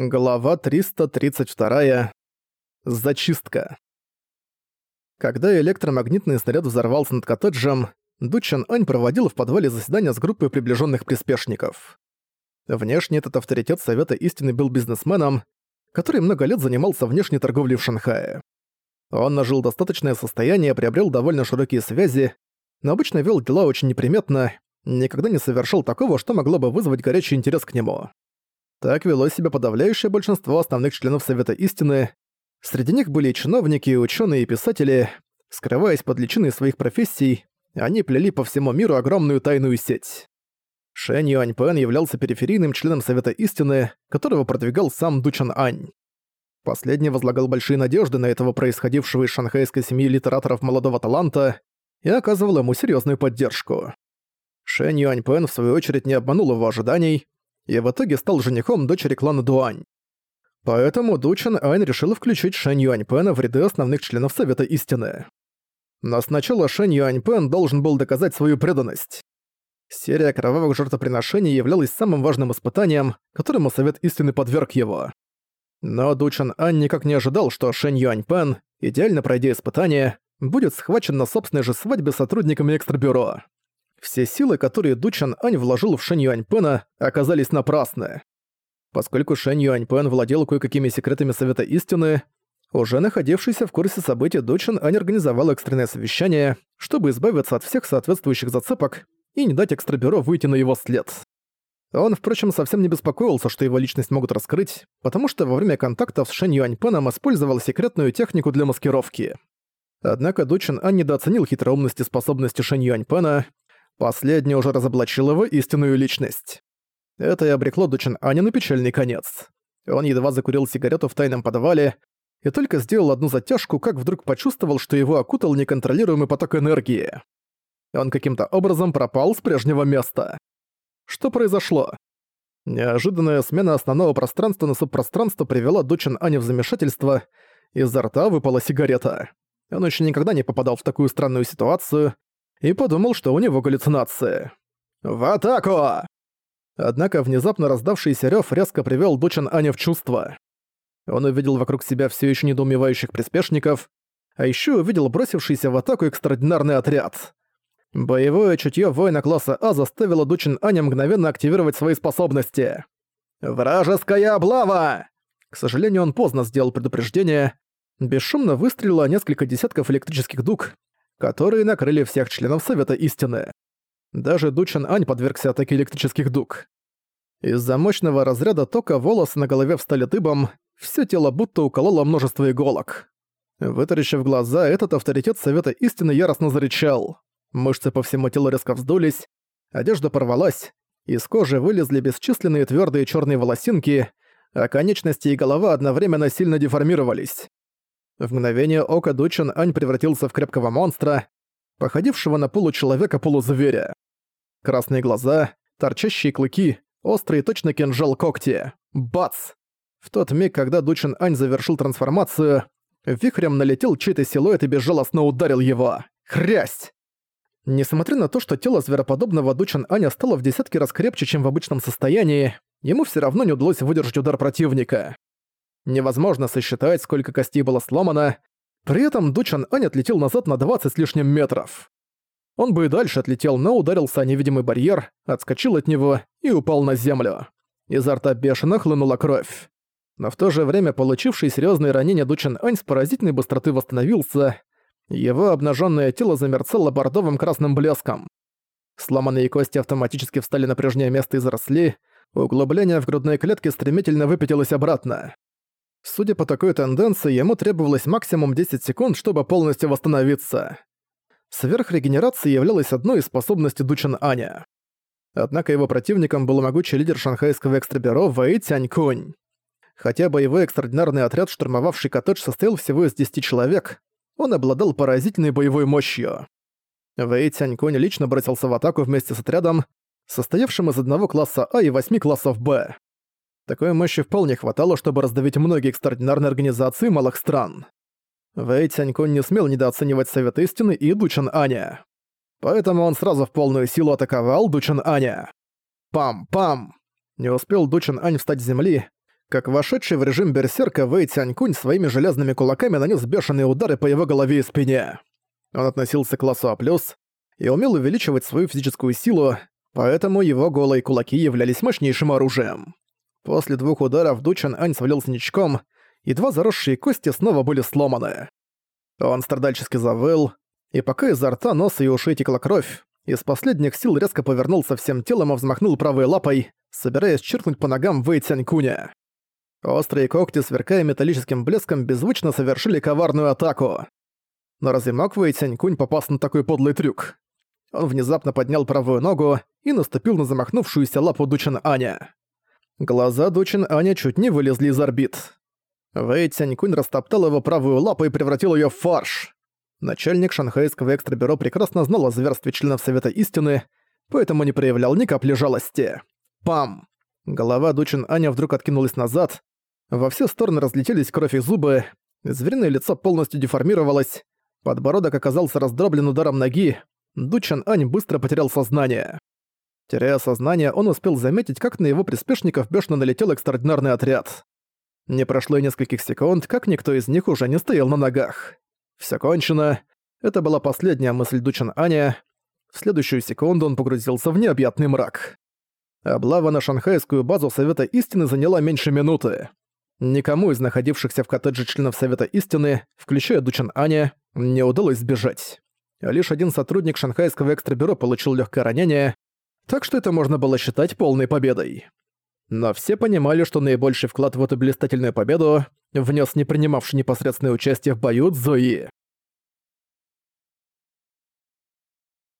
Глава 332. Зачистка. Когда электромагнитный снаряд взорвался над коттеджем, Дучан Ань проводил в подвале заседания с группой приближенных приспешников. Внешне этот авторитет Совета Истины был бизнесменом, который много лет занимался внешней торговлей в Шанхае. Он нажил достаточное состояние, приобрел довольно широкие связи, но обычно вел дела очень неприметно, никогда не совершил такого, что могло бы вызвать горячий интерес к нему. Так вело себя подавляющее большинство основных членов Совета Истины. Среди них были чиновники, ученые, и писатели. Скрываясь под личиной своих профессий, они плели по всему миру огромную тайную сеть. Шэнь Юаньпэн являлся периферийным членом Совета Истины, которого продвигал сам Дучан Ань. Последний возлагал большие надежды на этого происходившего из шанхайской семьи литераторов молодого таланта и оказывал ему серьезную поддержку. Шэнь Юаньпэн, в свою очередь, не обманул его ожиданий, и в итоге стал женихом дочери клана Дуань. Поэтому Дучан Айн решил включить Шэнь Юаньпэна в ряды основных членов Совета Истины. Но сначала Шэнь Юаньпэн должен был доказать свою преданность. Серия кровавых жертвоприношений являлась самым важным испытанием, которому Совет Истины подверг его. Но Дучан Ань никак не ожидал, что Шэнь Юаньпэн, идеально пройдя испытание, будет схвачен на собственной же свадьбе сотрудниками экстрабюро. Все силы, которые Дучан Ань вложил в Шэнь Юаньпэна, оказались напрасны. Поскольку Шэнь Юаньпэн владел кое-какими секретами Совета Истины, уже находившийся в курсе событий Дучан Ань организовал экстренное совещание, чтобы избавиться от всех соответствующих зацепок и не дать экстрабюро выйти на его след. Он, впрочем, совсем не беспокоился, что его личность могут раскрыть, потому что во время контактов с Шэнь Юаньпэном использовал секретную технику для маскировки. Однако Дучин Ань недооценил хитроумность и способности Шэнь Юаньпэна Последний уже разоблачил его истинную личность. Это и обрекло Дучин Аня на печальный конец. Он едва закурил сигарету в тайном подвале и только сделал одну затяжку, как вдруг почувствовал, что его окутал неконтролируемый поток энергии. Он каким-то образом пропал с прежнего места. Что произошло? Неожиданная смена основного пространства на субпространство привела Дучин Аня в замешательство, изо рта выпала сигарета. Он еще никогда не попадал в такую странную ситуацию, и подумал, что у него галлюцинации. «В атаку!» Однако внезапно раздавшийся рёв резко привёл Дучан Аня в чувство. Он увидел вокруг себя всё ещё недоумевающих приспешников, а ещё увидел бросившийся в атаку экстраординарный отряд. Боевое чутьё воина класса А заставило Дучин Аня мгновенно активировать свои способности. «Вражеская облава!» К сожалению, он поздно сделал предупреждение. Бесшумно выстрелило несколько десятков электрических дуг, которые накрыли всех членов Совета Истины. Даже Дучан Ань подвергся атаке электрических дуг. Из-за мощного разряда тока волосы на голове встали дыбом, все тело будто укололо множество иголок. Вытаращив глаза, этот авторитет Совета Истины яростно зарычал. Мышцы по всему телу резко вздулись, одежда порвалась, из кожи вылезли бесчисленные твердые черные волосинки, а конечности и голова одновременно сильно деформировались. В мгновение ока Дучан Ань превратился в крепкого монстра, походившего на получеловека-полузверя. Красные глаза, торчащие клыки, острый точно кинжал когти. Бац! В тот миг, когда Дучин Ань завершил трансформацию, вихрем налетел чей-то силуэт и безжалостно ударил его. Хрясть! Несмотря на то, что тело звероподобного Дучин Аня стало в десятки раз крепче, чем в обычном состоянии, ему все равно не удалось выдержать удар противника. Невозможно сосчитать, сколько костей было сломано. При этом Дучан Ань отлетел назад на 20 с лишним метров. Он бы и дальше отлетел, но ударился о невидимый барьер, отскочил от него и упал на землю. Изо рта бешено хлынула кровь. Но в то же время получивший серьезные ранения Дучан Ань с поразительной быстроты восстановился. Его обнаженное тело замерцало бордовым красным блеском. Сломанные кости автоматически встали на прежнее место и заросли, углубление в грудной клетке стремительно выпятилось обратно. Судя по такой тенденции, ему требовалось максимум 10 секунд, чтобы полностью восстановиться. Сверхрегенерация являлась одной из способностей Дучин Аня. Однако его противником был могучий лидер шанхайского экстрабюро Вэй Тянькунь. Хотя боевой экстраординарный отряд, штурмовавший коттедж, состоял всего из 10 человек, он обладал поразительной боевой мощью. Вэй Тянькунь лично бросился в атаку вместе с отрядом, состоявшим из одного класса А и восьми классов Б. Такой мощи вполне хватало, чтобы раздавить многие экстраординарные организации малых стран. Вэй Тянькун не смел недооценивать Совет Истины и Дучан Аня. Поэтому он сразу в полную силу атаковал Дучан Аня. Пам-пам! Не успел Дучан Ань встать с земли, как вошедший в режим берсерка Вэй Цянькунь своими железными кулаками нанес бешеные удары по его голове и спине. Он относился к классу А+, и умел увеличивать свою физическую силу, поэтому его голые кулаки являлись мощнейшим оружием. После двух ударов Дучан Ань свалился ничком, и два заросшие кости снова были сломаны. Он страдальчески завыл, и пока изо рта, носа и ушей текла кровь, из последних сил резко повернулся всем телом и взмахнул правой лапой, собираясь черкнуть по ногам Вэй Цянькуня. Острые когти, сверкая металлическим блеском, беззвучно совершили коварную атаку. Но разве мог Вэй Цянькунь попасть на такой подлый трюк? Он внезапно поднял правую ногу и наступил на замахнувшуюся лапу Дучин Аня. Глаза Дучин Аня чуть не вылезли из орбит. Вэй Цянькунь растоптал его правую лапу и превратил её в фарш. Начальник шанхайского экстрабюро прекрасно знал о зверстве членов Совета Истины, поэтому не проявлял ни капли жалости. Пам! Голова Дучин Аня вдруг откинулась назад, во все стороны разлетелись кровь и зубы, звериное лицо полностью деформировалось, подбородок оказался раздроблен ударом ноги, Дучин Ань быстро потерял сознание. Теряя сознание, он успел заметить, как на его приспешников бешено налетел экстраординарный отряд. Не прошло и нескольких секунд, как никто из них уже не стоял на ногах. Всё кончено. Это была последняя мысль Дучин Аня. В следующую секунду он погрузился в необъятный мрак. Облава на шанхайскую базу Совета Истины заняла меньше минуты. Никому из находившихся в коттедже членов Совета Истины, включая Дучин Аня, не удалось сбежать. Лишь один сотрудник шанхайского экстрабюро получил легкое ранение, так что это можно было считать полной победой. Но все понимали, что наибольший вклад в эту блистательную победу внес не принимавший непосредственное участие в бою Цзуи.